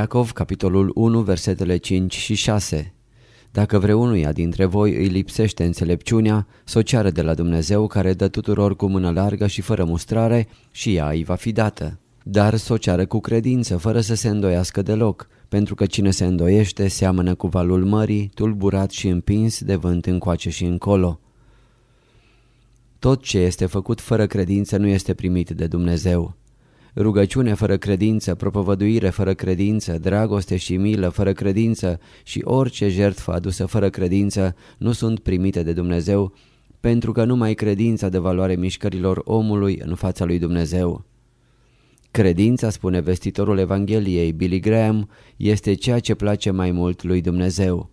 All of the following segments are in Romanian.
Iacov, capitolul 1, versetele 5 și 6 Dacă vreunuia dintre voi îi lipsește înțelepciunea, să o ceară de la Dumnezeu care dă tuturor cu mână largă și fără mustrare și ea îi va fi dată. Dar să o ceară cu credință, fără să se îndoiască deloc, pentru că cine se îndoiește seamănă cu valul mării, tulburat și împins de vânt încoace și încolo. Tot ce este făcut fără credință nu este primit de Dumnezeu. Rugăciune fără credință, propovăduire fără credință, dragoste și milă fără credință și orice jertfă adusă fără credință nu sunt primite de Dumnezeu, pentru că numai credința de valoare mișcărilor omului în fața lui Dumnezeu. Credința, spune vestitorul Evangheliei Billy Graham, este ceea ce place mai mult lui Dumnezeu.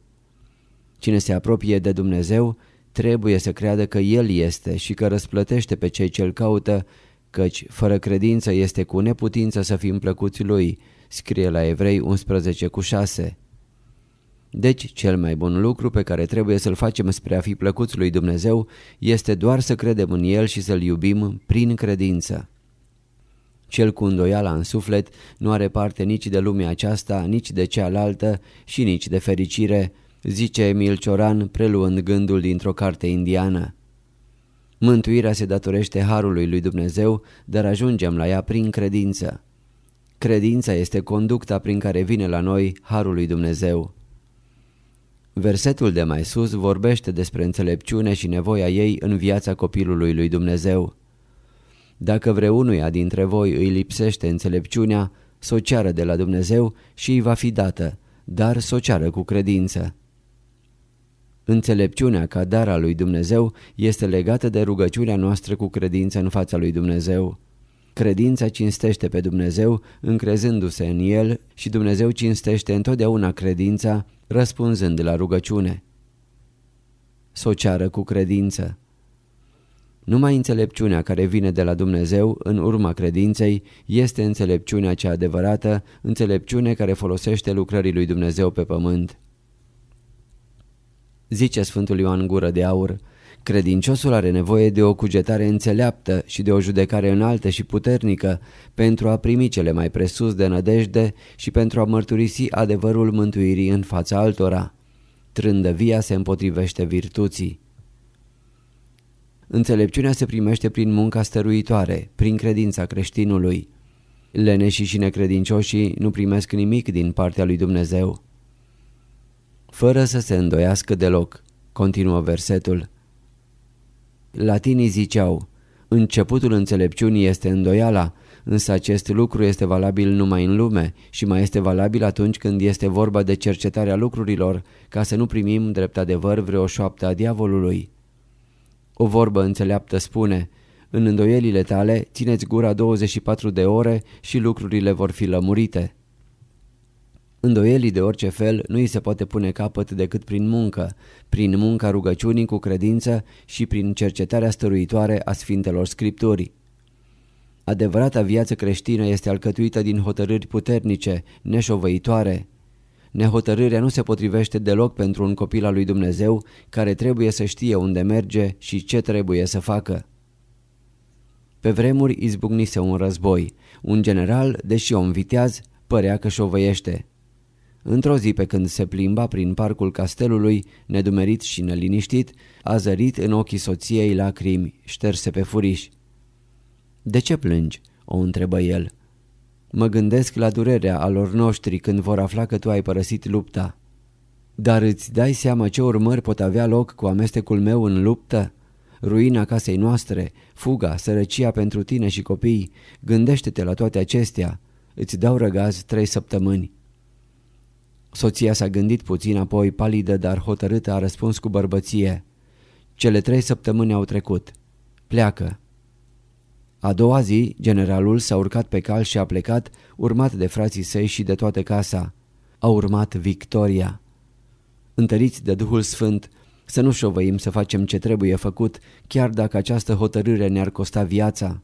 Cine se apropie de Dumnezeu trebuie să creadă că El este și că răsplătește pe cei ce-L caută, căci fără credință este cu neputință să fim plăcuți Lui, scrie la Evrei 11 cu 6. Deci, cel mai bun lucru pe care trebuie să-l facem spre a fi plăcuți lui Dumnezeu este doar să credem în El și să-L iubim prin credință. Cel cu îndoiala în suflet nu are parte nici de lumea aceasta, nici de cealaltă și nici de fericire, zice Emil Cioran preluând gândul dintr-o carte indiană. Mântuirea se datorește harului lui Dumnezeu, dar ajungem la ea prin credință. Credința este conducta prin care vine la noi harul lui Dumnezeu. Versetul de mai sus vorbește despre înțelepciune și nevoia ei în viața copilului lui Dumnezeu. Dacă vreunuia dintre voi îi lipsește înțelepciunea, să o ceară de la Dumnezeu și îi va fi dată, dar să o ceară cu credință. Înțelepciunea ca dar al lui Dumnezeu este legată de rugăciunea noastră cu credință în fața lui Dumnezeu. Credința cinstește pe Dumnezeu încrezându-se în El și Dumnezeu cinstește întotdeauna credința răspunzând la rugăciune. Să o ceară cu credință. Numai înțelepciunea care vine de la Dumnezeu în urma credinței este înțelepciunea cea adevărată, înțelepciune care folosește lucrării lui Dumnezeu pe pământ. Zice Sfântul Ioan Gură de Aur, credinciosul are nevoie de o cugetare înțeleaptă și de o judecare înaltă și puternică pentru a primi cele mai presus de nădejde și pentru a mărturisi adevărul mântuirii în fața altora. Trândăvia se împotrivește virtuții. Înțelepciunea se primește prin munca stăruitoare, prin credința creștinului. Leneșii și necredincioșii nu primesc nimic din partea lui Dumnezeu. Fără să se îndoiască deloc, continuă versetul. Latinii ziceau, începutul înțelepciunii este îndoiala, însă acest lucru este valabil numai în lume și mai este valabil atunci când este vorba de cercetarea lucrurilor, ca să nu primim drept adevăr vreo șoaptă a diavolului. O vorbă înțeleaptă spune, în îndoielile tale țineți gura 24 de ore și lucrurile vor fi lămurite. Îndoielii de orice fel nu îi se poate pune capăt decât prin muncă, prin munca rugăciunii cu credință și prin cercetarea stăruitoare a Sfintelor Scripturii. Adevărata viață creștină este alcătuită din hotărâri puternice, neșovăitoare, Nehotărârea nu se potrivește deloc pentru un copil al lui Dumnezeu care trebuie să știe unde merge și ce trebuie să facă. Pe vremuri izbucnise un război. Un general, deși om viteaz, părea că șovăiește. Într-o zi pe când se plimba prin parcul castelului, nedumerit și neliniștit, a zărit în ochii soției lacrimi, șterse pe furiș. De ce plângi?" o întrebă el. Mă gândesc la durerea alor noștri când vor afla că tu ai părăsit lupta. Dar îți dai seama ce urmări pot avea loc cu amestecul meu în luptă? Ruina casei noastre, fuga, sărăcia pentru tine și copii, gândește-te la toate acestea. Îți dau răgaz trei săptămâni. Soția s-a gândit puțin, apoi palidă, dar hotărâtă a răspuns cu bărbăție. Cele trei săptămâni au trecut. Pleacă. A doua zi, generalul s-a urcat pe cal și a plecat, urmat de frații săi și de toată casa. A urmat victoria. Întăriți de Duhul Sfânt, să nu șovăim să facem ce trebuie făcut, chiar dacă această hotărâre ne-ar costa viața.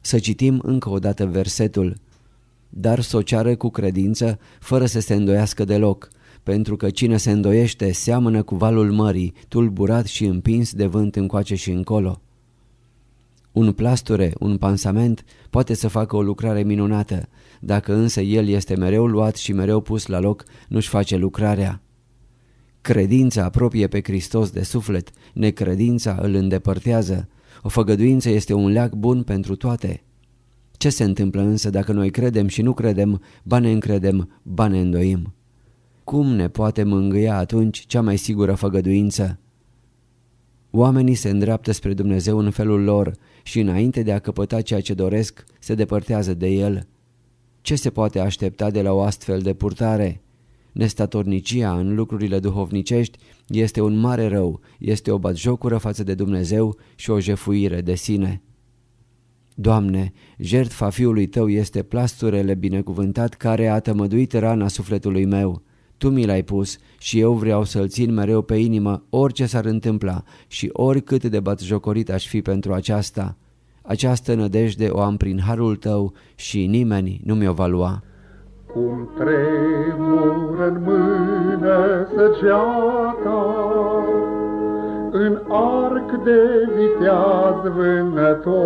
Să citim încă o dată versetul. Dar să o ceară cu credință, fără să se îndoiască deloc, pentru că cine se îndoiește seamănă cu valul mării, tulburat și împins de vânt încoace și încolo. Un plasture, un pansament poate să facă o lucrare minunată, dacă însă el este mereu luat și mereu pus la loc, nu-și face lucrarea. Credința apropie pe Hristos de suflet, necredința îl îndepărtează. O făgăduință este un leac bun pentru toate. Ce se întâmplă însă dacă noi credem și nu credem, ba ne încredem, ba ne îndoim? Cum ne poate mângâia atunci cea mai sigură făgăduință? Oamenii se îndreaptă spre Dumnezeu în felul lor și înainte de a căpăta ceea ce doresc, se depărtează de El. Ce se poate aștepta de la o astfel de purtare? Nestatornicia în lucrurile duhovnicești este un mare rău, este o batjocură față de Dumnezeu și o jefuire de sine. Doamne, jertfa Fiului Tău este plasturele binecuvântat care a tămăduit rana sufletului meu. Tu mi l-ai pus și eu vreau să-l țin mereu pe inimă orice s-ar întâmpla și oricât de batjocorit aș fi pentru aceasta. Această nădejde o am prin harul Tău și nimeni nu mi-o va lua. Cum tremură în mână săgeata, În arc de viteaz vânător,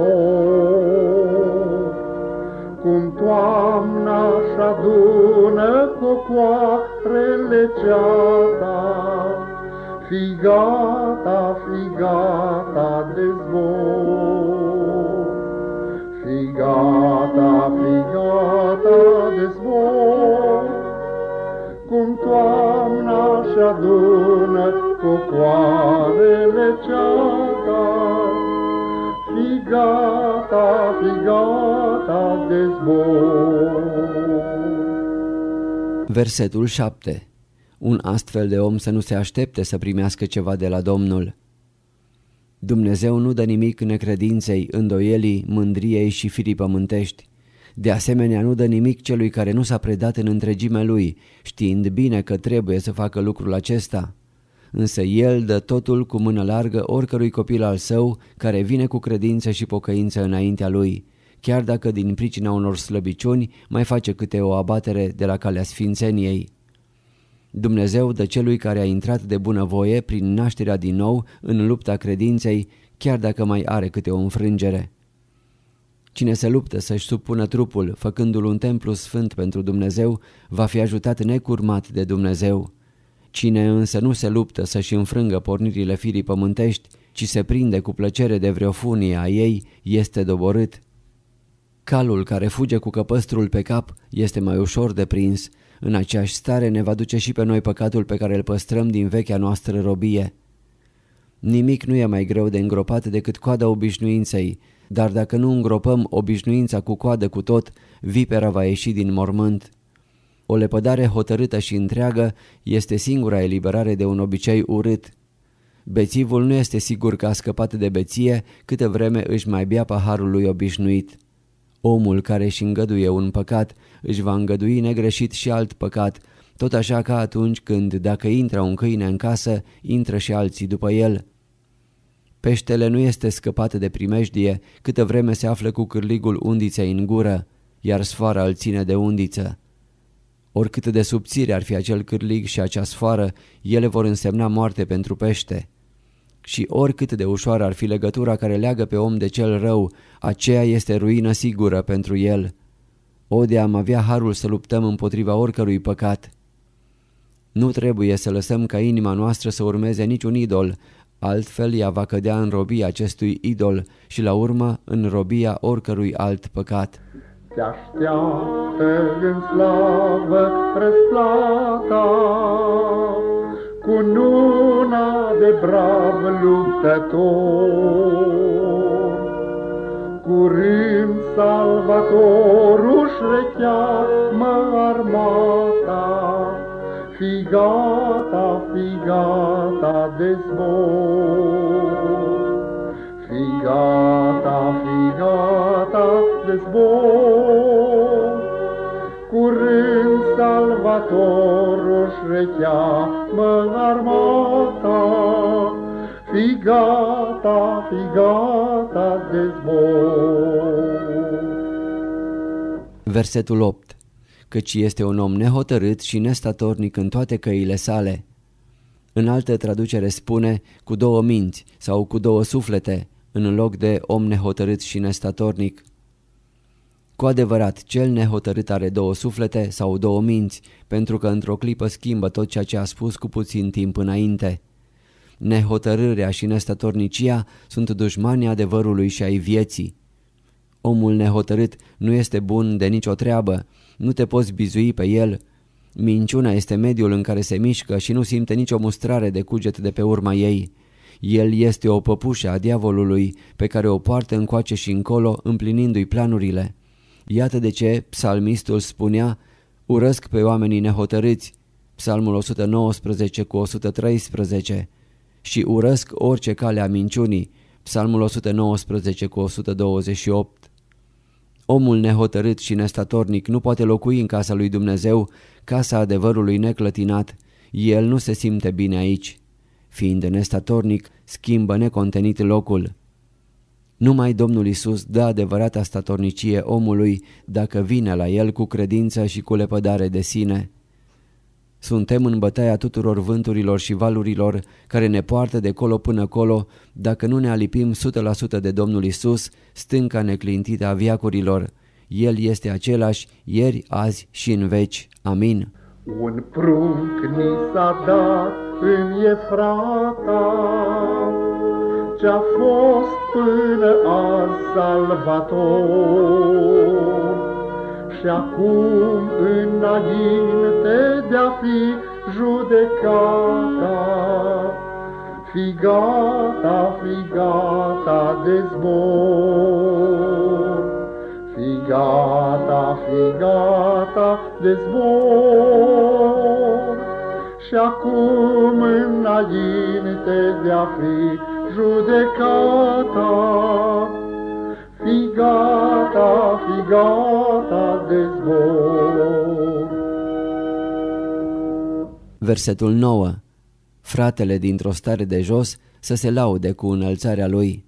Cum toamna-și adună cocoarele ceata, Fi gata, fi gata de zbor. Fi gata, fi gata de zbor, Cum toamna și adună cocoarele ceata. Fi gata, fi gata de zbor. Versetul 7 Un astfel de om să nu se aștepte să primească ceva de la Domnul. Dumnezeu nu dă nimic necredinței, îndoielii, mândriei și firii pământești. De asemenea, nu dă nimic celui care nu s-a predat în întregime lui, știind bine că trebuie să facă lucrul acesta. Însă El dă totul cu mână largă oricărui copil al său care vine cu credință și pocăință înaintea lui, chiar dacă din pricina unor slăbiciuni mai face câte o abatere de la calea sfințeniei. Dumnezeu dă celui care a intrat de bunăvoie prin nașterea din nou în lupta credinței, chiar dacă mai are câte o înfrângere. Cine se luptă să-și supună trupul, făcându-l un templu sfânt pentru Dumnezeu, va fi ajutat necurmat de Dumnezeu. Cine însă nu se luptă să-și înfrângă pornirile firii pământești, ci se prinde cu plăcere de vreo funie a ei, este doborât. Calul care fuge cu căpăstrul pe cap este mai ușor de prins, în aceeași stare ne va duce și pe noi păcatul pe care îl păstrăm din vechea noastră robie. Nimic nu e mai greu de îngropat decât coada obișnuinței, dar dacă nu îngropăm obișnuința cu coadă cu tot, vipera va ieși din mormânt. O lepădare hotărâtă și întreagă este singura eliberare de un obicei urât. Bețivul nu este sigur că a scăpat de beție câte vreme își mai bea paharul lui obișnuit. Omul care își îngăduie un păcat își va îngădui negreșit și alt păcat, tot așa ca atunci când, dacă intră un câine în casă, intră și alții după el. Peștele nu este scăpat de primejdie câtă vreme se află cu cârligul undiței în gură, iar sfoara îl ține de undiță. Oricât de subțire ar fi acel cârlig și acea sfoară, ele vor însemna moarte pentru pește. Și oricât de ușoară ar fi legătura care leagă pe om de cel rău, aceea este ruină sigură pentru el. O de am avea harul să luptăm împotriva oricărui păcat. Nu trebuie să lăsăm ca inima noastră să urmeze niciun idol, altfel ea va cădea în robia acestui idol și la urmă în robia oricărui alt păcat. Te așteaptă în slavă răsplata, cu nuna de brav luptător. Curând salvatorul își recheamă armata, Fi gata, fi gata de zbor. Fi gata, fi gata de zbor. Curând salvatorul își recheamă armata, Fi gata, fi gata de zbor. Versetul 8 Căci este un om nehotărât și nestatornic în toate căile sale. În altă traducere spune cu două minți sau cu două suflete, în loc de om nehotărât și nestatornic. Cu adevărat, cel nehotărât are două suflete sau două minți, pentru că într-o clipă schimbă tot ceea ce a spus cu puțin timp înainte. Nehotărârea și nestatornicia sunt dușmanii adevărului și ai vieții. Omul nehotărât nu este bun de nicio treabă, nu te poți bizui pe el. Minciuna este mediul în care se mișcă și nu simte nicio mustrare de cuget de pe urma ei. El este o păpușă a diavolului pe care o poartă încoace și încolo împlinindu-i planurile. Iată de ce psalmistul spunea, urăsc pe oamenii nehotărâți, psalmul 119 cu 113, și urăsc orice cale a minciunii, psalmul 119 cu 128. Omul nehotărât și nestatornic nu poate locui în casa lui Dumnezeu, casa adevărului neclătinat. El nu se simte bine aici. Fiind nestatornic, schimbă necontenit locul. Numai Domnul Isus dă adevărata statornicie omului dacă vine la el cu credință și cu lepădare de sine. Suntem în bătaia tuturor vânturilor și valurilor care ne poartă de colo până colo dacă nu ne alipim 100% de Domnul Isus, stânca neclintită a viacurilor. El este același ieri, azi și în veci. Amin. Un prunc ni s-a dat în Efrata, Ce-a fost până azi salvator, Și acum înainte de-a fi judecata, Fi gata, fi gata de zbor, Fi gata, fi gata de zbor, Și acum înainte de-a fi judecata, Fi gata, fi gata de zbor. Versetul 9 Fratele dintr-o stare de jos să se laude cu înălțarea lui.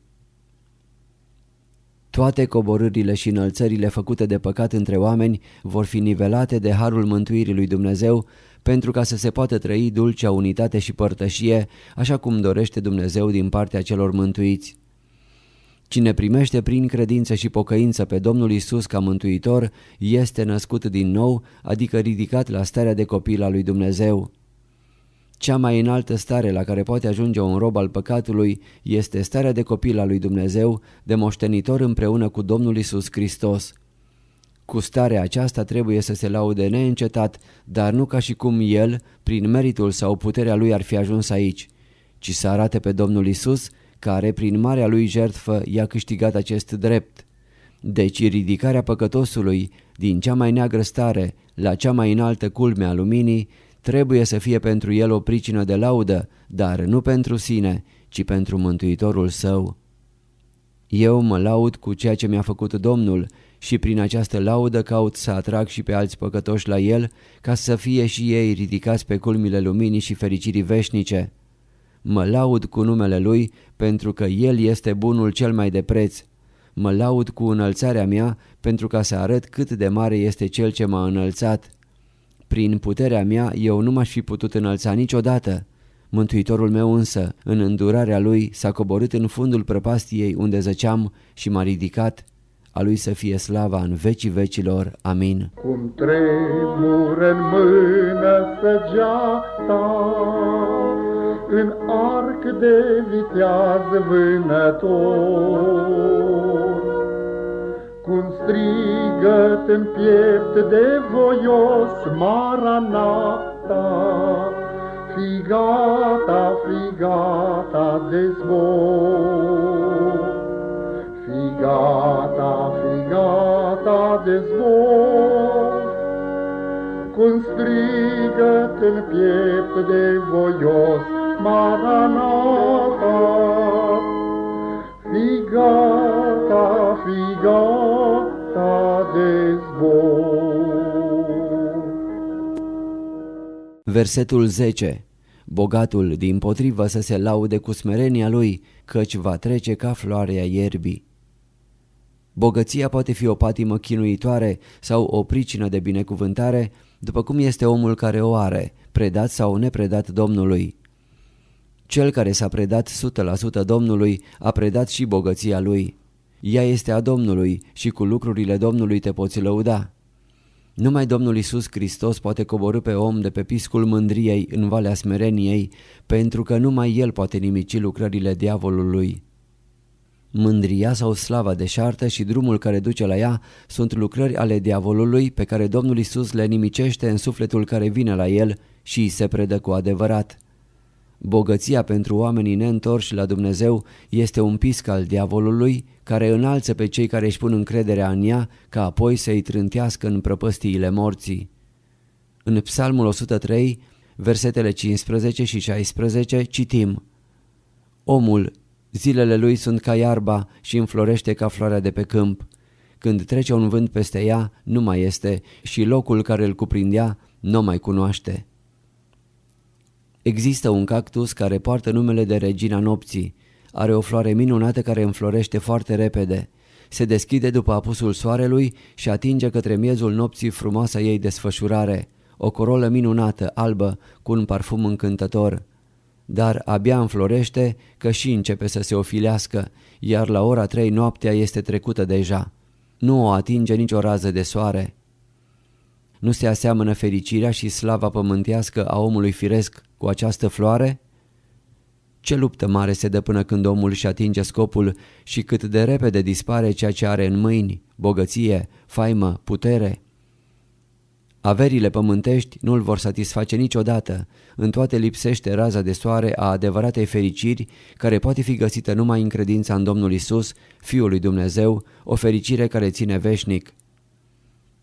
Toate coborârile și înălțările făcute de păcat între oameni vor fi nivelate de harul mântuirii lui Dumnezeu pentru ca să se poată trăi dulcea unitate și părtășie așa cum dorește Dumnezeu din partea celor mântuiți. Cine primește prin credință și pocăință pe Domnul Isus ca mântuitor este născut din nou, adică ridicat la starea de copil al lui Dumnezeu. Cea mai înaltă stare la care poate ajunge un rob al păcatului este starea de copil al lui Dumnezeu, de moștenitor împreună cu Domnul Isus Hristos. Cu starea aceasta trebuie să se laude neîncetat, dar nu ca și cum el, prin meritul sau puterea lui ar fi ajuns aici, ci să arate pe Domnul Isus, care prin marea lui jertfă i-a câștigat acest drept. Deci ridicarea păcătosului din cea mai neagră stare la cea mai înaltă culme a luminii trebuie să fie pentru el o pricină de laudă, dar nu pentru sine, ci pentru Mântuitorul său. Eu mă laud cu ceea ce mi-a făcut Domnul și prin această laudă caut să atrag și pe alți păcătoși la El, ca să fie și ei ridicați pe culmile luminii și fericirii veșnice. Mă laud cu numele Lui pentru că El este bunul cel mai de preț. Mă laud cu înălțarea mea pentru ca să arăt cât de mare este Cel ce m-a înălțat. Prin puterea mea eu nu m-aș fi putut înălța niciodată. Mântuitorul meu însă, în îndurarea lui, s-a coborât în fundul prăpastiei unde zăceam și m-a ridicat. A lui să fie slava în vecii vecilor. Amin. Cum tremură în mână săgeata, În arc de viteaz vânător, Cum strigăt în piept de voios Maranata, Fi gata, fi gata de zbor. Fi gata, fi gata de zbor. Cum strigăt în piept de voios Maranata, Fi gata, fi gata de zbor. Versetul 10 Bogatul din potrivă să se laude cu smerenia lui, căci va trece ca floarea ierbii. Bogăția poate fi o patimă chinuitoare sau o pricină de binecuvântare, după cum este omul care o are, predat sau nepredat Domnului. Cel care s-a predat 100% Domnului a predat și bogăția lui. Ea este a Domnului și cu lucrurile Domnului te poți lăuda. Numai Domnul Isus Hristos poate coborâ pe om de pe piscul mândriei în valea smereniei, pentru că numai El poate nimici lucrările diavolului. Mândria sau slava deșartă și drumul care duce la ea sunt lucrări ale diavolului pe care Domnul Isus le nimicește în sufletul care vine la el și îi se predă cu adevărat. Bogăția pentru oamenii neîntorși la Dumnezeu este un pisc al diavolului care înalță pe cei care își pun încrederea în ea ca apoi să-i trântească în prăpăstiile morții. În Psalmul 103, versetele 15 și 16 citim Omul, zilele lui sunt ca iarba și înflorește ca floarea de pe câmp. Când trece un vânt peste ea, nu mai este și locul care îl cuprindea nu mai cunoaște. Există un cactus care poartă numele de regina nopții. Are o floare minunată care înflorește foarte repede. Se deschide după apusul soarelui și atinge către miezul nopții frumoasa ei desfășurare. O corolă minunată, albă, cu un parfum încântător. Dar abia înflorește că și începe să se ofilească, iar la ora trei noaptea este trecută deja. Nu o atinge nicio rază de soare. Nu se aseamănă fericirea și slava pământească a omului firesc cu această floare? Ce luptă mare se dă până când omul își atinge scopul și cât de repede dispare ceea ce are în mâini, bogăție, faimă, putere? Averile pământești nu-l vor satisface niciodată, în toate lipsește raza de soare a adevăratei fericiri care poate fi găsită numai în credința în Domnul Isus, Fiul lui Dumnezeu, o fericire care ține veșnic.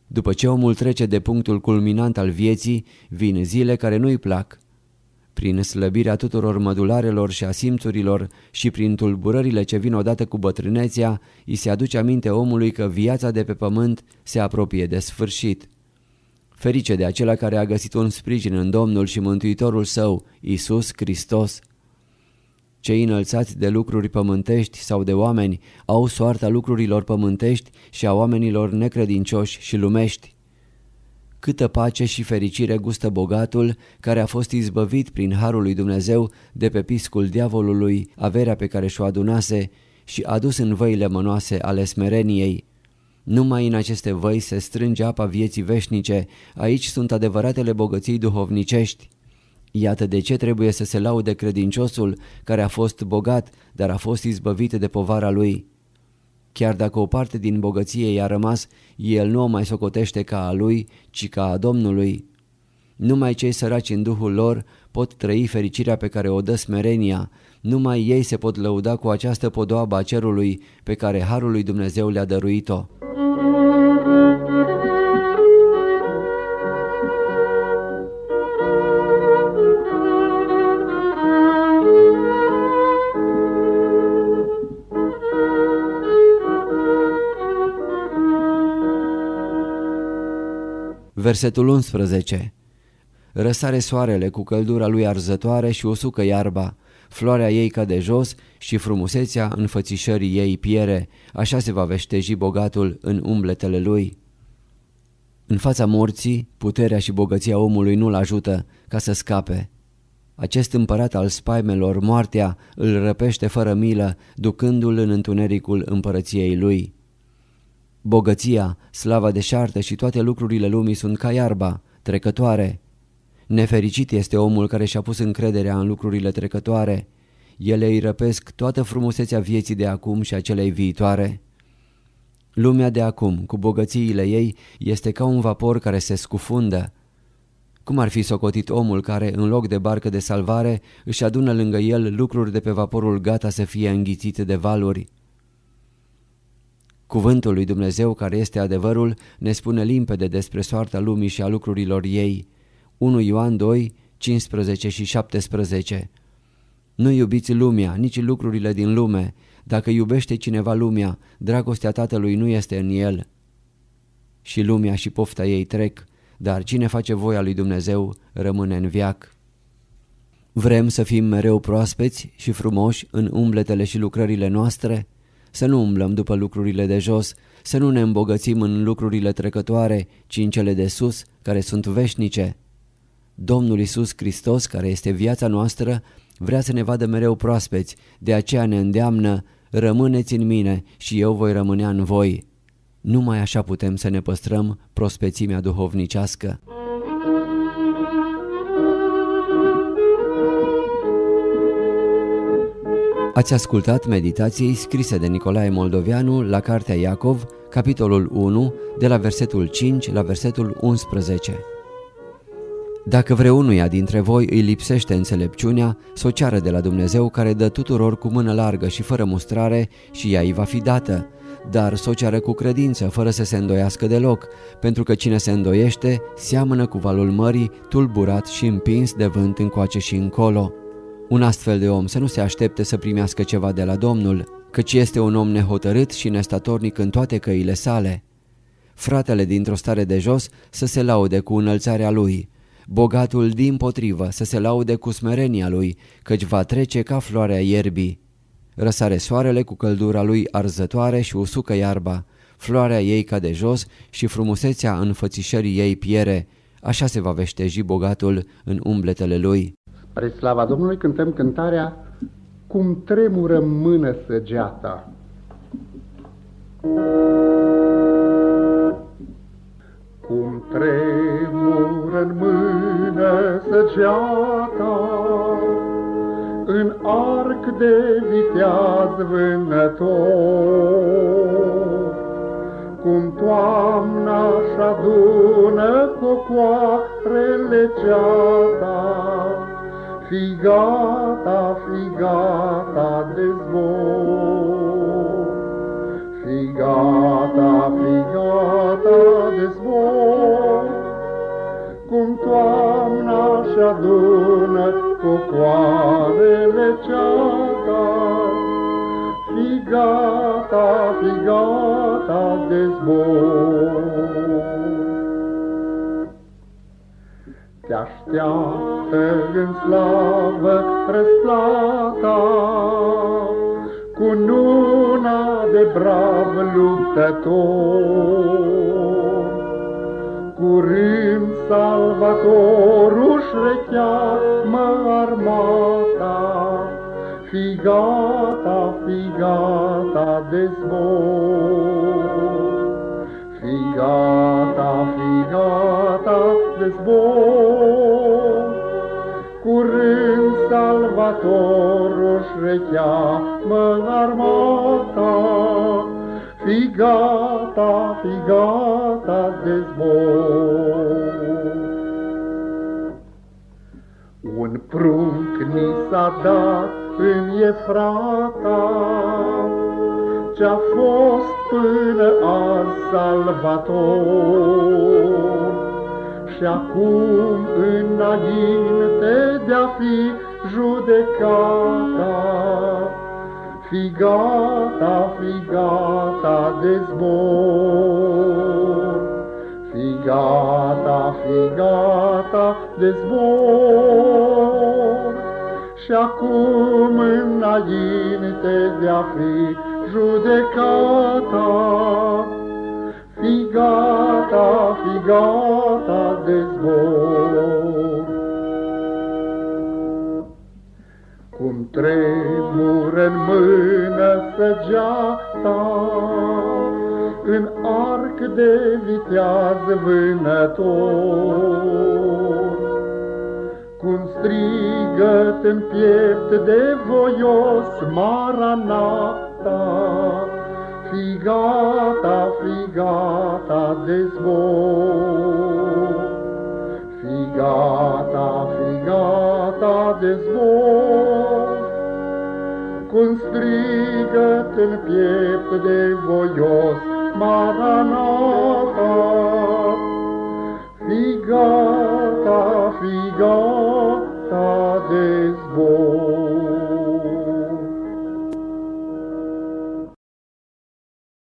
După ce omul trece de punctul culminant al vieții, vin zile care nu-i plac. Prin slăbirea tuturor mădularelor și a simțurilor și prin tulburările ce vin odată cu bătrânețea, îi se aduce aminte omului că viața de pe pământ se apropie de sfârșit. Ferice de acela care a găsit un sprijin în Domnul și Mântuitorul său, Isus Hristos. Cei înălțați de lucruri pământești sau de oameni au soarta lucrurilor pământești și a oamenilor necredincioși și lumești. Câtă pace și fericire gustă bogatul care a fost izbăvit prin harul lui Dumnezeu de pe piscul diavolului, averea pe care și-o adunase și a dus în văile mănoase ale smereniei. Numai în aceste văi se strânge apa vieții veșnice, aici sunt adevăratele bogății duhovnicești. Iată de ce trebuie să se laude credinciosul care a fost bogat, dar a fost izbăvit de povara lui. Chiar dacă o parte din bogăție i-a rămas, el nu o mai socotește ca a lui, ci ca a Domnului. Numai cei săraci în duhul lor pot trăi fericirea pe care o dă smerenia, numai ei se pot lăuda cu această podoabă a cerului pe care Harul lui Dumnezeu le-a dăruit-o. Versetul 11 Răsare soarele cu căldura lui arzătoare și usucă iarba, floarea ei cade jos și frumusețea înfățișării ei piere, așa se va veșteji bogatul în umbletele lui. În fața morții, puterea și bogăția omului nu-l ajută ca să scape. Acest împărat al spaimelor, moartea, îl răpește fără milă, ducându-l în întunericul împărăției lui. Bogăția, slava deșartă și toate lucrurile lumii sunt ca iarba, trecătoare. Nefericit este omul care și-a pus încrederea în lucrurile trecătoare. Ele îi răpesc toată frumusețea vieții de acum și a celei viitoare. Lumea de acum, cu bogățiile ei, este ca un vapor care se scufundă. Cum ar fi socotit omul care, în loc de barcă de salvare, își adună lângă el lucruri de pe vaporul gata să fie înghițite de valuri? Cuvântul lui Dumnezeu, care este adevărul, ne spune limpede despre soarta lumii și a lucrurilor ei. 1 Ioan 2, 15 și 17 Nu iubiți lumea, nici lucrurile din lume. Dacă iubește cineva lumea, dragostea Tatălui nu este în el. Și lumea și pofta ei trec, dar cine face voia lui Dumnezeu rămâne în viac. Vrem să fim mereu proaspeți și frumoși în umbletele și lucrările noastre? Să nu umblăm după lucrurile de jos, să nu ne îmbogățim în lucrurile trecătoare, ci în cele de sus, care sunt veșnice. Domnul Isus Hristos, care este viața noastră, Vrea să ne vadă mereu proaspeți, de aceea ne îndeamnă, rămâneți în mine și eu voi rămânea în voi. Numai așa putem să ne păstrăm prospețimea duhovnicească. Ați ascultat meditații scrise de Nicolae Moldovianu la Cartea Iacov, capitolul 1, de la versetul 5 la versetul 11. Dacă vreunuia dintre voi îi lipsește înțelepciunea, să o ceară de la Dumnezeu care dă tuturor cu mână largă și fără mustrare și ea îi va fi dată, dar să o ceară cu credință, fără să se îndoiască deloc, pentru că cine se îndoiește seamănă cu valul mării, tulburat și împins de vânt încoace și încolo. Un astfel de om să nu se aștepte să primească ceva de la Domnul, căci este un om nehotărât și nestatornic în toate căile sale. Fratele dintr-o stare de jos să se laude cu înălțarea lui, bogatul din potrivă să se laude cu smerenia lui, căci va trece ca floarea ierbii. Răsare soarele cu căldura lui arzătoare și usucă iarba, floarea ei cade jos și frumusețea înfățișării ei piere, așa se va veșteji bogatul în umbletele lui. Spre slava Domnului cântăm cântarea Cum tremură mână săgeata. Cum tremură în mână săgeata, În arc de viteaz vânător, Cum toamna-și adună cocoarele ceata, fi gata, fi gata de zbor. Fi gata, fi gata de zbor. Cum toamna și adună cu coarele ceata. Fi gata, fi gata de zbor. Te așteaptă în slavă răsplata, Cu nuna de brav luptător. Curând salvatorul-și recheamă armata, Fi gata, fi gata de zbor. Fi gata, fi gata de zbor. Curând salvatorul-și recheamă armata, Fi gata, fi gata de zbor. Un prunc ni s-a dat în Efrata, Ce-a fost până azi salvator. Și acum înainte de-a fi judecata, Fi gata, fi gata de zbor. Fi gata, fi gata de zbor. Și acum înainte de-a fi judecata, fi gata, fi gata de zbor. Cum tremură în mână săgeata, în arc de viteaz vânător, cum strigăt în piept de voios Maranata, fi gata, fi gata de zbor. Fi gata, fi gata de zbor, Cu-n în piept de voios, Maranata. Fi gata, fi gata de zbor.